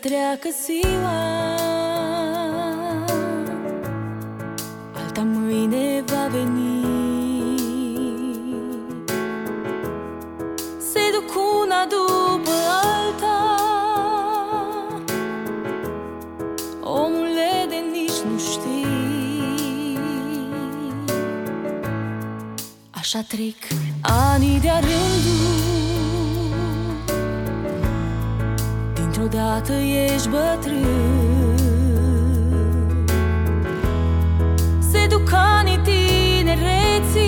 treacă ziua. Alta mâine va veni. Se duc una după alta. Omule de nici nu știi. Așa trec anii de-a rândul Dintr-o dată ești bătrân. Se duc anii tinereții.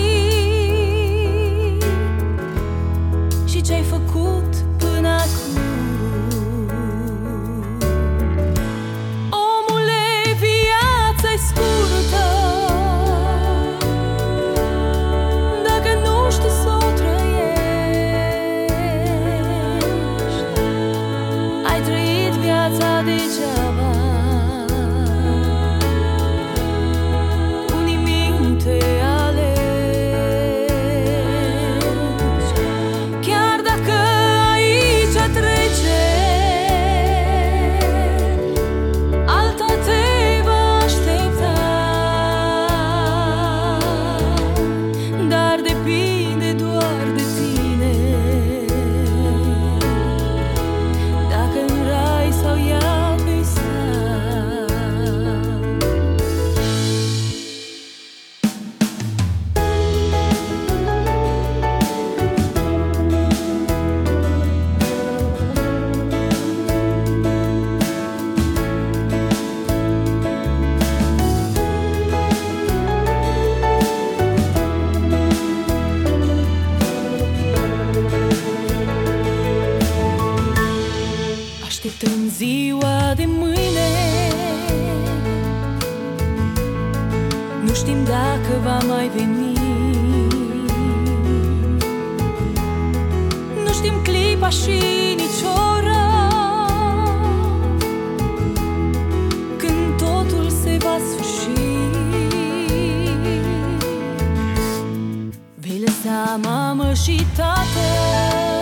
Și ce-ai făcut până acum ziua de mâine. Nu știm dacă va mai veni. Nu știm clipa și nici ora. Când totul se va sfârși. Vei lăsa mamă și tată